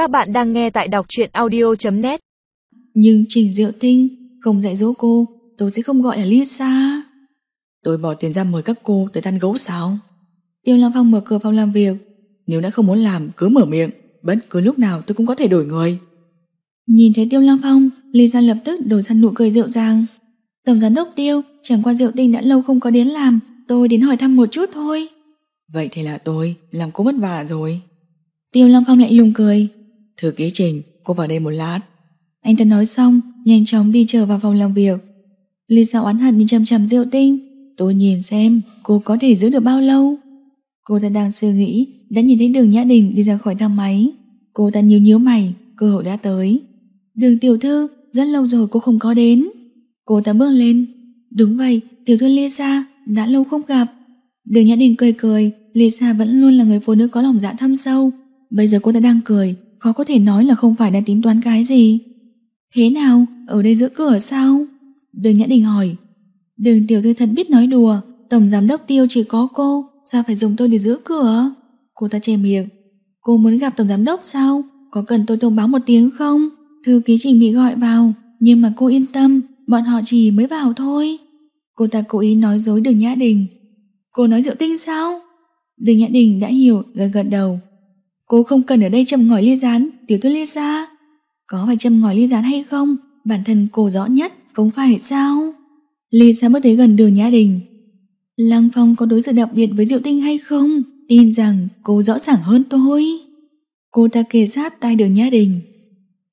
Các bạn đang nghe tại đọc truyện audio.net Nhưng Trình Diệu Tinh không dạy dỗ cô, tôi sẽ không gọi là Lisa. Tôi bỏ tiền ra mời các cô tới ăn gấu sao? Tiêu Lam Phong mở cửa phòng làm việc. Nếu đã không muốn làm, cứ mở miệng. Bất cứ lúc nào tôi cũng có thể đổi người. Nhìn thấy Tiêu Lam Phong, Lisa lập tức đổi ra nụ cười rượu ràng. Tổng giám đốc Tiêu, chẳng qua Diệu Tinh đã lâu không có đến làm, tôi đến hỏi thăm một chút thôi. Vậy thì là tôi, làm cô vất vả rồi. Tiêu Lam Phong lại lùng cười. Thư ký trình, cô vào đây một lát. Anh ta nói xong, nhanh chóng đi trở vào phòng làm việc. Lisa oán hận nhìn chăm chăm Diệu Tinh. Tôi nhìn xem cô có thể giữ được bao lâu. Cô ta đang suy nghĩ, đã nhìn thấy đường Nhã Đình đi ra khỏi thang máy. Cô ta nhíu nhíu mày, cơ hội đã tới. Đường tiểu thư, rất lâu rồi cô không có đến. Cô ta bước lên. Đúng vậy, tiểu thư Lisa, đã lâu không gặp. Đường Nhã Đình cười cười, Lisa vẫn luôn là người phụ nữ có lòng dạ thâm sâu. Bây giờ cô ta đang cười, khó có thể nói là không phải đang tính toán cái gì. Thế nào, ở đây giữa cửa sao? Đường Nhã Đình hỏi. Đường tiểu thư thật biết nói đùa, tổng giám đốc tiêu chỉ có cô, sao phải dùng tôi để giữ cửa? Cô ta che miệng. Cô muốn gặp tổng giám đốc sao? Có cần tôi thông báo một tiếng không? Thư ký trình bị gọi vào, nhưng mà cô yên tâm, bọn họ chỉ mới vào thôi. Cô ta cố ý nói dối đường Nhã Đình. Cô nói rượu tinh sao? Đường Nhã Đình đã hiểu, gật gật đầu. Cô không cần ở đây châm ngòi ly rán, tiểu thư ly ra. Có phải châm ngòi ly rán hay không? Bản thân cô rõ nhất, không phải sao? Lisa bước tới gần đường Nhã Đình. Lăng Phong có đối xử đặc biệt với Diệu Tinh hay không? Tin rằng cô rõ ràng hơn tôi. Cô ta kề sát tay đường Nhã Đình.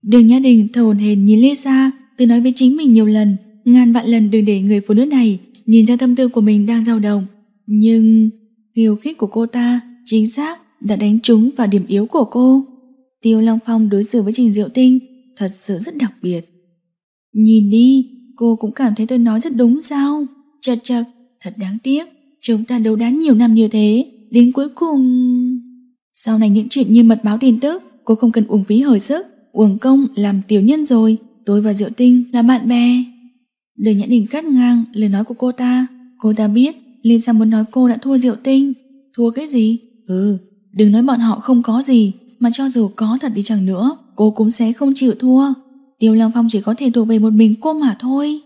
Đường Nhã Đình thở hổn hển nhìn Lisa, từ nói với chính mình nhiều lần, ngàn vạn lần đừng để người phụ nữ này nhìn ra tâm tư của mình đang dao động. Nhưng khiêu khích của cô ta chính xác đã đánh trúng vào điểm yếu của cô. Tiêu Long Phong đối xử với Trình Diệu Tinh thật sự rất đặc biệt. Nhìn đi, cô cũng cảm thấy tôi nói rất đúng sao? Chật chật, thật đáng tiếc, chúng ta đấu đán nhiều năm như thế, đến cuối cùng... Sau này những chuyện như mật báo tin tức, cô không cần uổng phí hồi sức, uổng công làm tiểu nhân rồi, tôi và Diệu Tinh là bạn bè. Đời Nhã Đình cắt ngang lời nói của cô ta, cô ta biết Lisa muốn nói cô đã thua Diệu Tinh. Thua cái gì? Ừ, đừng nói bọn họ không có gì, mà cho dù có thật đi chẳng nữa, cô cũng sẽ không chịu thua. Tiêu Lăng Phong chỉ có thể thuộc về một mình cô mà thôi.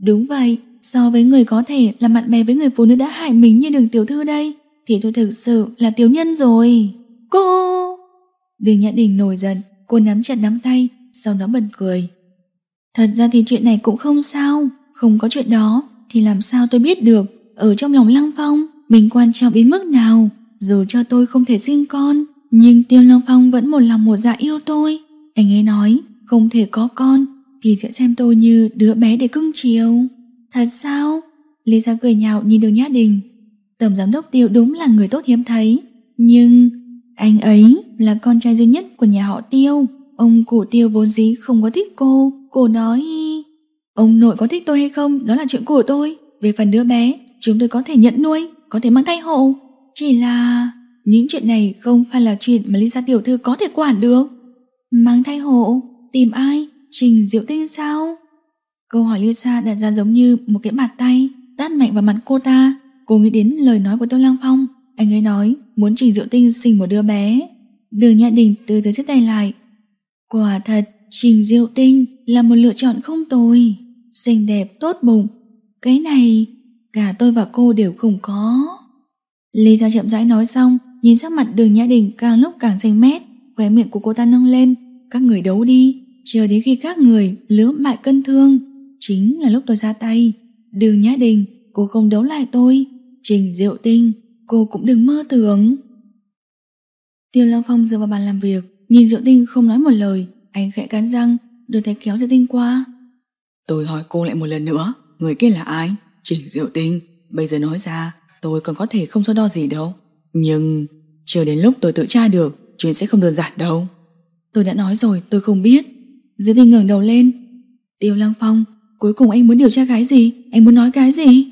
Đúng vậy, so với người có thể là bạn bè với người phụ nữ đã hại mình như đường tiểu thư đây, thì tôi thực sự là tiểu nhân rồi. Cô! Đường Nhã Đình nổi giận, cô nắm chặt nắm tay, sau đó bật cười. Thật ra thì chuyện này cũng không sao, không có chuyện đó thì làm sao tôi biết được ở trong lòng Lăng Phong mình quan trọng đến mức nào. Dù cho tôi không thể sinh con, nhưng Tiêu long Phong vẫn một lòng một dạ yêu tôi. Anh ấy nói không thể có con thì sẽ xem tôi như đứa bé để cưng chiều. Thật sao? Lisa cười nhạo nhìn đường Nhã Đình. Tổng giám đốc Tiêu đúng là người tốt hiếm thấy. Nhưng anh ấy là con trai duy nhất của nhà họ Tiêu. Ông cụ Tiêu vốn dĩ không có thích cô. Cô nói... Ông nội có thích tôi hay không đó là chuyện của tôi. Về phần đứa bé, chúng tôi có thể nhận nuôi, có thể mang thai hộ. Chỉ là... Những chuyện này không phải là chuyện mà Lisa tiểu thư có thể quản được. Mang thai hộ? Tìm ai? Trình Diệu Tinh sao? Câu hỏi Lisa đặt ra giống như một cái bàn tay tát mạnh vào mặt cô ta. Cô nghĩ đến lời nói của Tô Lăng Phong. Anh ấy nói muốn Trình Diệu Tinh sinh một đứa bé. Đường Nhã Đình từ từ xếp tay lại. Quả thật, Trình Diệu Tinh là một lựa chọn không tồi. Xinh đẹp, tốt bụng. Cái này, cả tôi và cô đều không có. Lisa chậm rãi nói xong, nhìn sắc mặt đường Nhã Đình càng lúc càng xanh mét. Khóe miệng của cô ta nâng lên. Các người đấu đi, chờ đến khi các người lứa mại cân thương. Chính là lúc tôi ra tay. Đường Nhã Đình, cô không đấu lại tôi. Trình Diệu Tinh, cô cũng đừng mơ tưởng. Tiêu Long Phong dựa vào bàn làm việc, nhìn Diệu Tinh không nói một lời, anh khẽ cắn răng, đưa tay kéo Diệu Tinh qua. Tôi hỏi cô lại một lần nữa, người kia là ai? Trình Diệu Tinh, bây giờ nói ra, tôi còn có thể không so đo gì đâu. Nhưng, chờ đến lúc tôi tự tra được, chuyện sẽ không đơn giản đâu. Tôi đã nói rồi, tôi không biết. Diệu Tinh ngẩng đầu lên. Tiêu Lăng Phong, cuối cùng anh muốn điều tra cái gì? Anh muốn nói cái gì?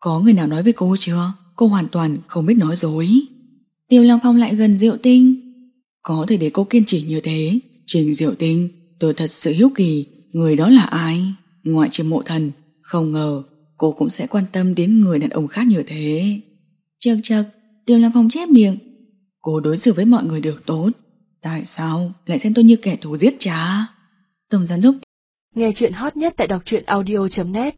Có người nào nói với cô chưa? Cô hoàn toàn không biết nói dối. Tiêu Lăng Phong lại gần Diệu Tinh. Có thể để cô kiên trì như thế, Trình Diệu Tinh, tôi thật sự hiếu kỳ, người đó là ai? Ngoại trừ mộ thần, không ngờ cô cũng sẽ quan tâm đến người đàn ông khác như thế. Chật chật, Tiêu Lam Phong chép miệng. Cô đối xử với mọi người đều tốt, Tại sao lại xem tôi như kẻ thù giết cha? Tổng giám đốc Nghe chuyện hot nhất tại đọc truyện audio.net